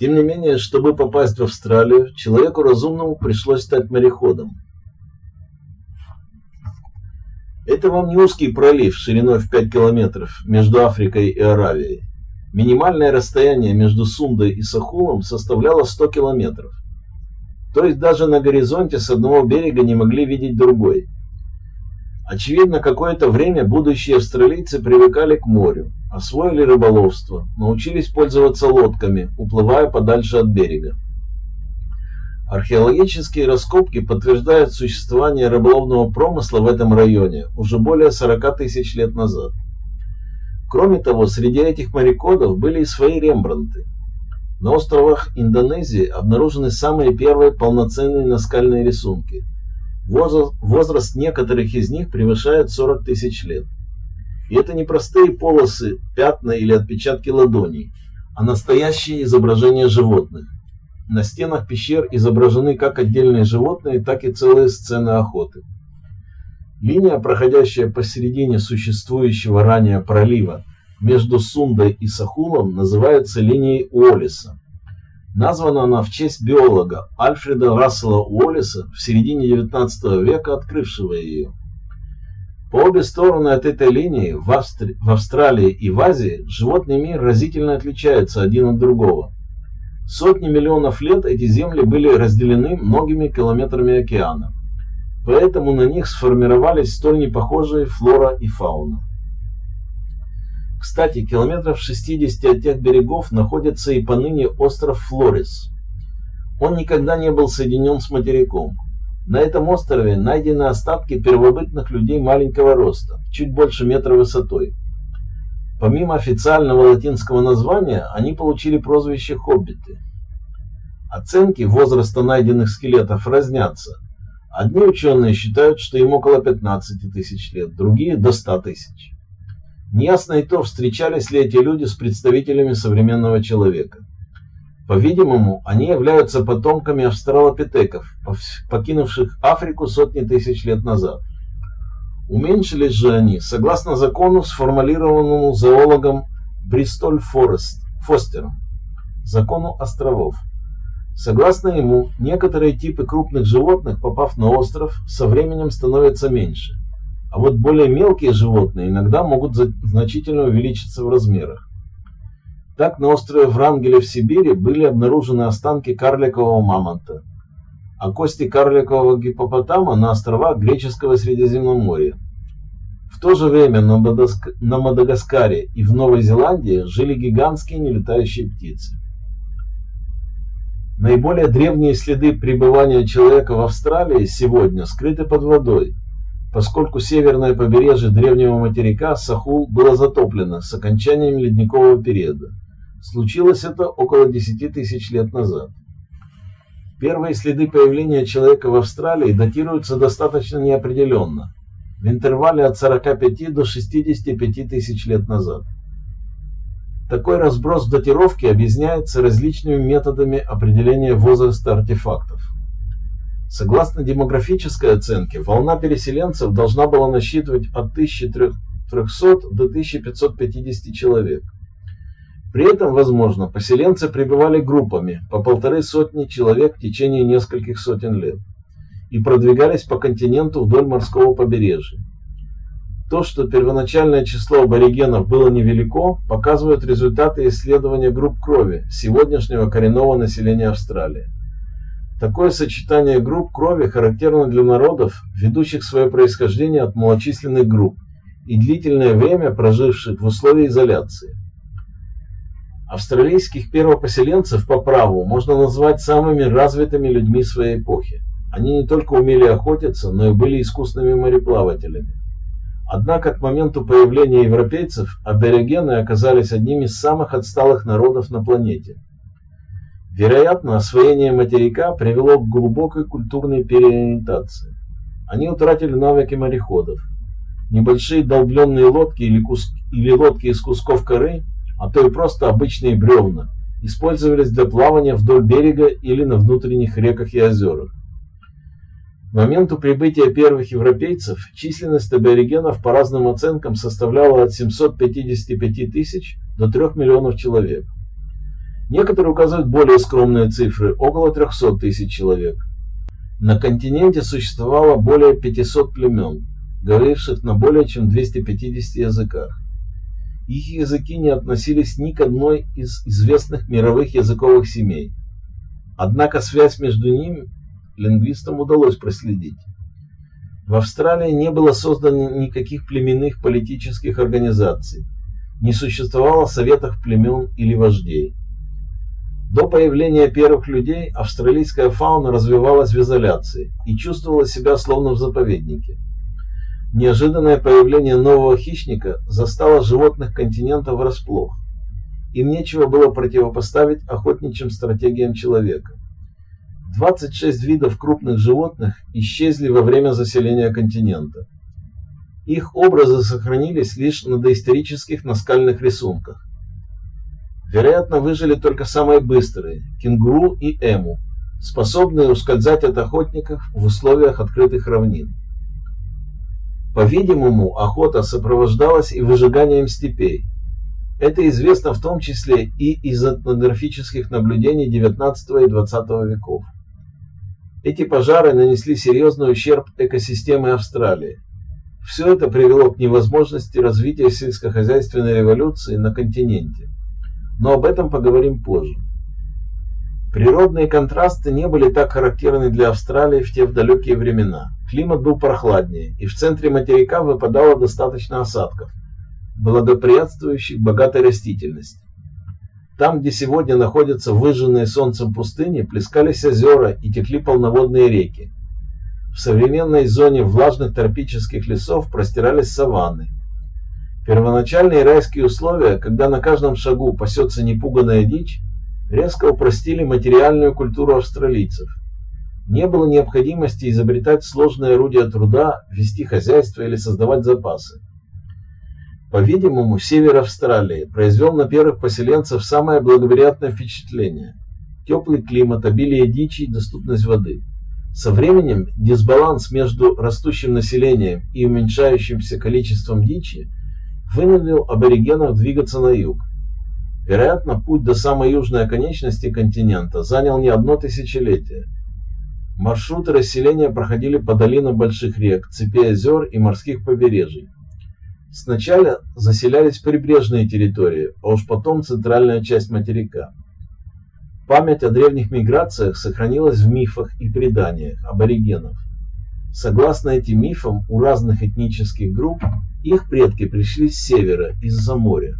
Тем не менее, чтобы попасть в Австралию, человеку разумному пришлось стать мореходом. Это вам не узкий пролив шириной в 5 километров между Африкой и Аравией. Минимальное расстояние между Сундой и Сахулом составляло 100 километров. То есть даже на горизонте с одного берега не могли видеть другой. Очевидно, какое-то время будущие австралийцы привыкали к морю, освоили рыболовство, научились пользоваться лодками, уплывая подальше от берега. Археологические раскопки подтверждают существование рыболовного промысла в этом районе уже более 40 тысяч лет назад. Кроме того, среди этих мореходов были и свои рембранты. На островах Индонезии обнаружены самые первые полноценные наскальные рисунки. Возраст, некоторых из них превышает 40 тысяч лет. И это не простые полосы, пятна или отпечатки ладоней, а настоящие изображения животных. На стенах пещер изображены как отдельные животные, так и целые сцены охоты. Линия, проходящая посередине существующего ранее пролива между Сундой и Сахулом, называется линией Уоллиса. Названа она в честь биолога Альфреда Рассела Уоллиса в середине XIX века, открывшего ее. По обе стороны от этой линии в, Австри... в Австралии и в Азии животный мир разительно отличается один от другого. Сотни миллионов лет эти земли были разделены многими километрами океана. Поэтому на них сформировались столь непохожие флора и фауна. Кстати, километров 60 от тех берегов находится и поныне остров Флорис. Он никогда не был соединен с материком. На этом острове найдены остатки первобытных людей маленького роста, чуть больше метра высотой. Помимо официального латинского названия, они получили прозвище «хоббиты». Оценки возраста найденных скелетов разнятся. Одни ученые считают, что им около 15 тысяч лет, другие – до 100 тысяч. Неясно и то, встречались ли эти люди с представителями современного человека. По-видимому, они являются потомками австралопитеков, покинувших Африку сотни тысяч лет назад. Уменьшились же они, согласно закону, сформулированному зоологом Бристоль Форест, Фостером, закону островов. Согласно ему, некоторые типы крупных животных, попав на остров, со временем становятся меньше, а вот более мелкие животные иногда могут значительно увеличиться в размерах. Так на острове Врангеля в Сибири были обнаружены останки карликового мамонта, а кости карликового гипопотама на островах греческого Средиземноморья. В то же время на, Мадагаскаре и в Новой Зеландии жили гигантские нелетающие птицы. Наиболее древние следы пребывания человека в Австралии сегодня скрыты под водой, поскольку северное побережье древнего материка Сахул было затоплено с окончанием ледникового периода. Случилось это около 10 тысяч лет назад. Первые следы появления человека в Австралии датируются достаточно неопределенно, в интервале от 45 до 65 тысяч лет назад. Такой разброс датировки объясняется различными методами определения возраста артефактов. Согласно демографической оценке, волна переселенцев должна была насчитывать от 1300 до 1550 человек. При этом, возможно, поселенцы пребывали группами по полторы сотни человек в течение нескольких сотен лет и продвигались по континенту вдоль морского побережья. То, что первоначальное число аборигенов было невелико, показывают результаты исследования групп крови сегодняшнего коренного населения Австралии. Такое сочетание групп крови характерно для народов, ведущих свое происхождение от малочисленных групп и длительное время проживших в условиях изоляции. Австралийских первопоселенцев по праву можно назвать самыми развитыми людьми своей эпохи. Они не только умели охотиться, но и были искусными мореплавателями. Однако к моменту появления европейцев аборигены оказались одними из самых отсталых народов на планете. Вероятно, освоение материка привело к глубокой культурной переориентации. Они утратили навыки мореходов. Небольшие долбленные лодки или, кус... или лодки из кусков коры а то и просто обычные бревна, использовались для плавания вдоль берега или на внутренних реках и озерах. К моменту прибытия первых европейцев численность аборигенов по разным оценкам составляла от 755 тысяч до 3 миллионов человек. Некоторые указывают более скромные цифры – около 300 тысяч человек. На континенте существовало более 500 племен, говоривших на более чем 250 языках. Их языки не относились ни к одной из известных мировых языковых семей. Однако связь между ними лингвистам удалось проследить. В Австралии не было создано никаких племенных политических организаций, не существовало советов племен или вождей. До появления первых людей австралийская фауна развивалась в изоляции и чувствовала себя словно в заповеднике. Неожиданное появление нового хищника застало животных континента врасплох. Им нечего было противопоставить охотничьим стратегиям человека. 26 видов крупных животных исчезли во время заселения континента. Их образы сохранились лишь на доисторических наскальных рисунках. Вероятно, выжили только самые быстрые – кенгуру и эму, способные ускользать от охотников в условиях открытых равнин. По-видимому, охота сопровождалась и выжиганием степей. Это известно в том числе и из этнографических наблюдений XIX и XX веков. Эти пожары нанесли серьезный ущерб экосистеме Австралии. Все это привело к невозможности развития сельскохозяйственной революции на континенте но об этом поговорим позже. Природные контрасты не были так характерны для Австралии в те в далекие времена. Климат был прохладнее, и в центре материка выпадало достаточно осадков, благоприятствующих богатой растительности. Там, где сегодня находятся выжженные солнцем пустыни, плескались озера и текли полноводные реки. В современной зоне влажных тропических лесов простирались саванны, Первоначальные райские условия, когда на каждом шагу пасется непуганная дичь, резко упростили материальную культуру австралийцев. Не было необходимости изобретать сложные орудия труда, вести хозяйство или создавать запасы. По-видимому, север Австралии произвел на первых поселенцев самое благоприятное впечатление. Теплый климат, обилие дичи и доступность воды. Со временем дисбаланс между растущим населением и уменьшающимся количеством дичи вынудил аборигенов двигаться на юг. Вероятно, путь до самой южной оконечности континента занял не одно тысячелетие. Маршруты расселения проходили по долинам больших рек, цепи озер и морских побережий. Сначала заселялись прибрежные территории, а уж потом центральная часть материка. Память о древних миграциях сохранилась в мифах и преданиях аборигенов. Согласно этим мифам, у разных этнических групп их предки пришли с севера, из-за моря.